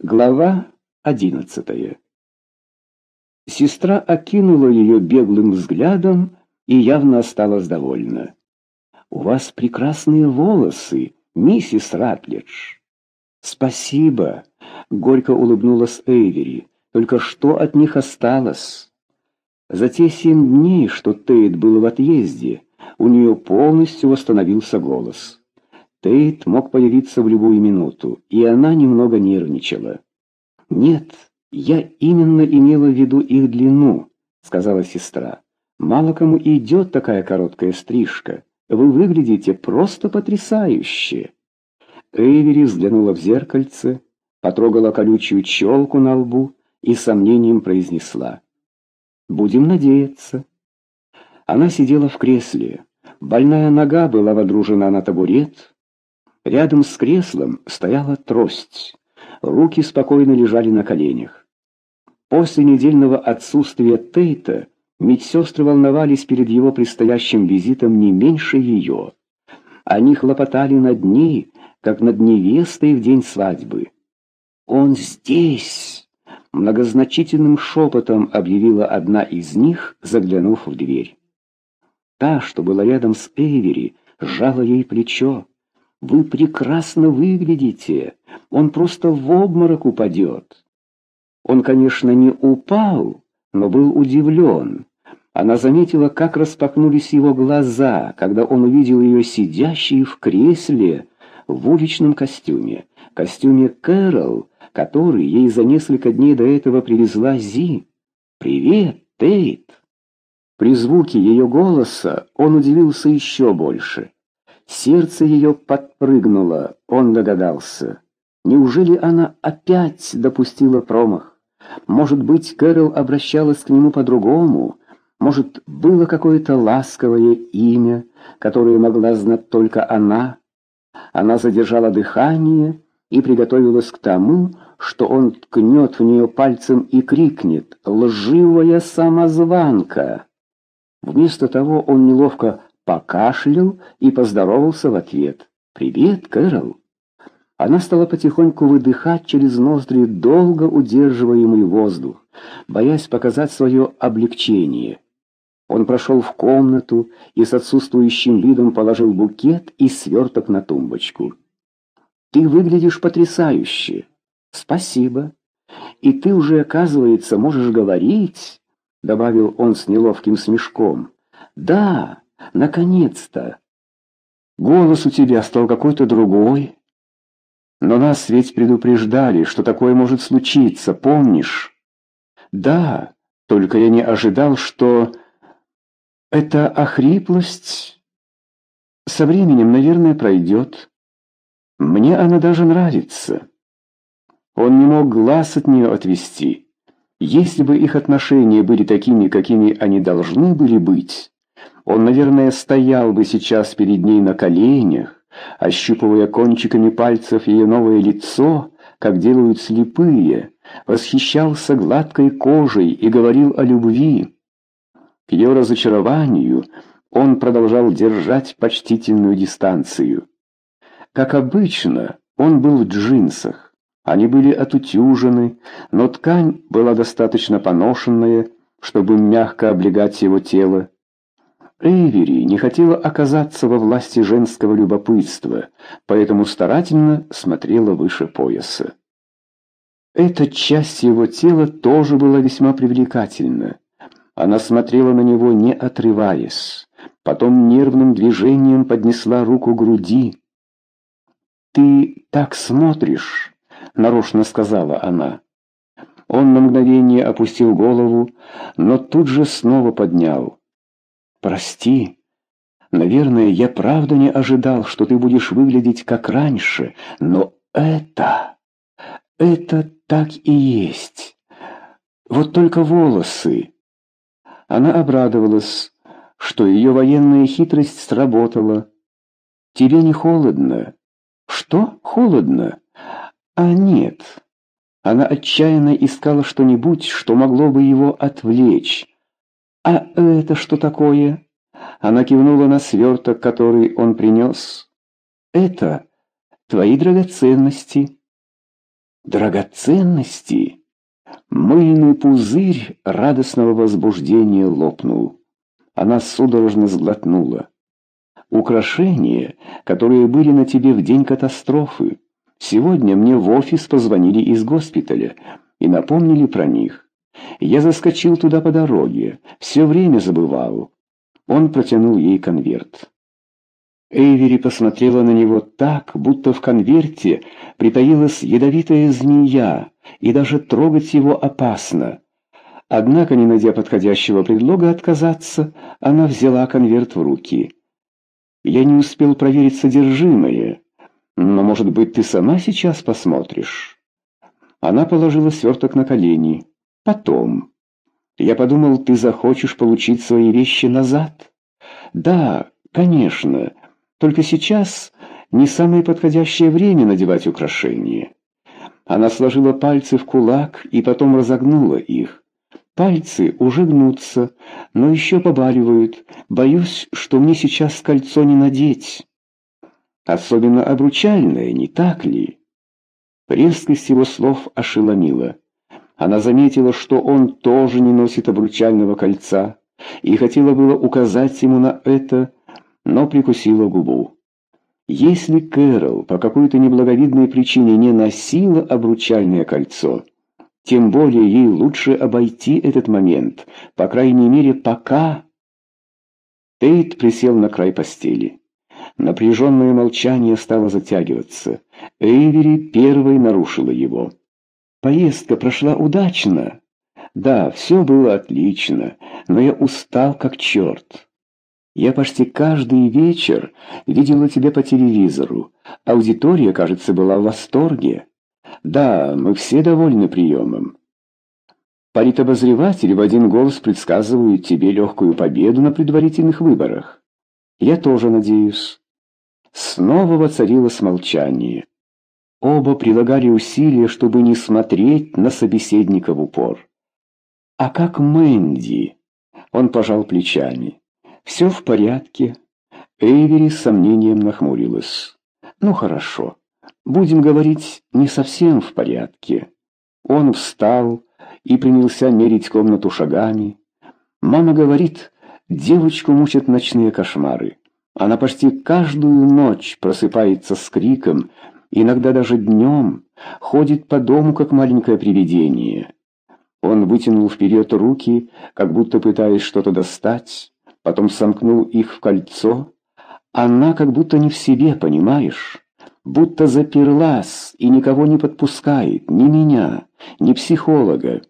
Глава одиннадцатая Сестра окинула ее беглым взглядом и явно осталась довольна. «У вас прекрасные волосы, миссис Ратлидж». «Спасибо», — горько улыбнулась Эйвери. «Только что от них осталось?» За те семь дней, что Тейт был в отъезде, у нее полностью восстановился голос. Тейт мог появиться в любую минуту, и она немного нервничала. «Нет, я именно имела в виду их длину», — сказала сестра. «Мало кому идет такая короткая стрижка. Вы выглядите просто потрясающе». Эйвери взглянула в зеркальце, потрогала колючую челку на лбу и сомнением произнесла. «Будем надеяться». Она сидела в кресле. Больная нога была водружена на табурет, Рядом с креслом стояла трость. Руки спокойно лежали на коленях. После недельного отсутствия Тейта медсестры волновались перед его предстоящим визитом не меньше ее. Они хлопотали над ней, как над невестой в день свадьбы. «Он здесь!» — многозначительным шепотом объявила одна из них, заглянув в дверь. Та, что была рядом с Эйвери, сжала ей плечо. Вы прекрасно выглядите. Он просто в обморок упадет. Он, конечно, не упал, но был удивлен. Она заметила, как распахнулись его глаза, когда он увидел ее сидящей в кресле в уличном костюме, костюме Кэрол, который ей за несколько дней до этого привезла Зи. «Привет, Тейт!» При звуке ее голоса он удивился еще больше. Сердце ее подпрыгнуло, он догадался. Неужели она опять допустила промах? Может быть, Кэрол обращалась к нему по-другому? Может, было какое-то ласковое имя, которое могла знать только она? Она задержала дыхание и приготовилась к тому, что он ткнет в нее пальцем и крикнет «Лживая самозванка!». Вместо того он неловко покашлял и поздоровался в ответ. «Привет, Кэрол!» Она стала потихоньку выдыхать через ноздри долго удерживаемый воздух, боясь показать свое облегчение. Он прошел в комнату и с отсутствующим видом положил букет и сверток на тумбочку. «Ты выглядишь потрясающе!» «Спасибо. И ты уже, оказывается, можешь говорить?» — добавил он с неловким смешком. «Да, Наконец-то! Голос у тебя стал какой-то другой. Но нас ведь предупреждали, что такое может случиться, помнишь? Да, только я не ожидал, что... Это охриплость со временем, наверное, пройдет. Мне она даже нравится. Он не мог глаз от нее отвести. Если бы их отношения были такими, какими они должны были быть, он, наверное, стоял бы сейчас перед ней на коленях, ощупывая кончиками пальцев ее новое лицо, как делают слепые, восхищался гладкой кожей и говорил о любви. К ее разочарованию он продолжал держать почтительную дистанцию. Как обычно, он был в джинсах. Они были отутюжены, но ткань была достаточно поношенная, чтобы мягко облегать его тело. Эйвери не хотела оказаться во власти женского любопытства, поэтому старательно смотрела выше пояса. Эта часть его тела тоже была весьма привлекательна. Она смотрела на него, не отрываясь. Потом нервным движением поднесла руку к груди. «Ты так смотришь», — нарочно сказала она. Он на мгновение опустил голову, но тут же снова поднял. «Прости. Наверное, я правда не ожидал, что ты будешь выглядеть как раньше, но это... это так и есть. Вот только волосы». Она обрадовалась, что ее военная хитрость сработала. «Тебе не холодно?» «Что? Холодно?» «А нет». Она отчаянно искала что-нибудь, что могло бы его отвлечь. «А это что такое?» Она кивнула на сверток, который он принес. «Это твои драгоценности». Драгоценности? Мыльный пузырь радостного возбуждения лопнул. Она судорожно сглотнула. Украшения, которые были на тебе в день катастрофы. Сегодня мне в офис позвонили из госпиталя и напомнили про них. Я заскочил туда по дороге, все время забывал. Он протянул ей конверт. Эйвери посмотрела на него так, будто в конверте притаилась ядовитая змея, и даже трогать его опасно. Однако, не найдя подходящего предлога отказаться, она взяла конверт в руки. «Я не успел проверить содержимое, но, может быть, ты сама сейчас посмотришь?» Она положила сверток на колени. «Потом. Я подумал, ты захочешь получить свои вещи назад?» «Да, конечно». Только сейчас не самое подходящее время надевать украшения. Она сложила пальцы в кулак и потом разогнула их. Пальцы уже гнутся, но еще побаливают. Боюсь, что мне сейчас кольцо не надеть. Особенно обручальное, не так ли? Резкость его слов ошеломила. Она заметила, что он тоже не носит обручального кольца, и хотела было указать ему на это, но прикусила губу. Если Кэрол по какой-то неблаговидной причине не носила обручальное кольцо, тем более ей лучше обойти этот момент, по крайней мере, пока... Тейт присел на край постели. Напряженное молчание стало затягиваться. Эйвери первой нарушила его. «Поездка прошла удачно?» «Да, все было отлично, но я устал как черт». Я почти каждый вечер видела тебя по телевизору. Аудитория, кажется, была в восторге. Да, мы все довольны приемом. Политобозреватели в один голос предсказывают тебе легкую победу на предварительных выборах. Я тоже надеюсь. Снова воцарилось молчание. Оба прилагали усилия, чтобы не смотреть на собеседника в упор. «А как Мэнди?» Он пожал плечами. «Все в порядке». Эйвери с сомнением нахмурилась. «Ну хорошо. Будем говорить, не совсем в порядке». Он встал и принялся мерить комнату шагами. Мама говорит, девочку мучат ночные кошмары. Она почти каждую ночь просыпается с криком, иногда даже днем, ходит по дому, как маленькое привидение. Он вытянул вперед руки, как будто пытаясь что-то достать потом сомкнул их в кольцо. Она как будто не в себе, понимаешь? Будто заперлась и никого не подпускает, ни меня, ни психолога.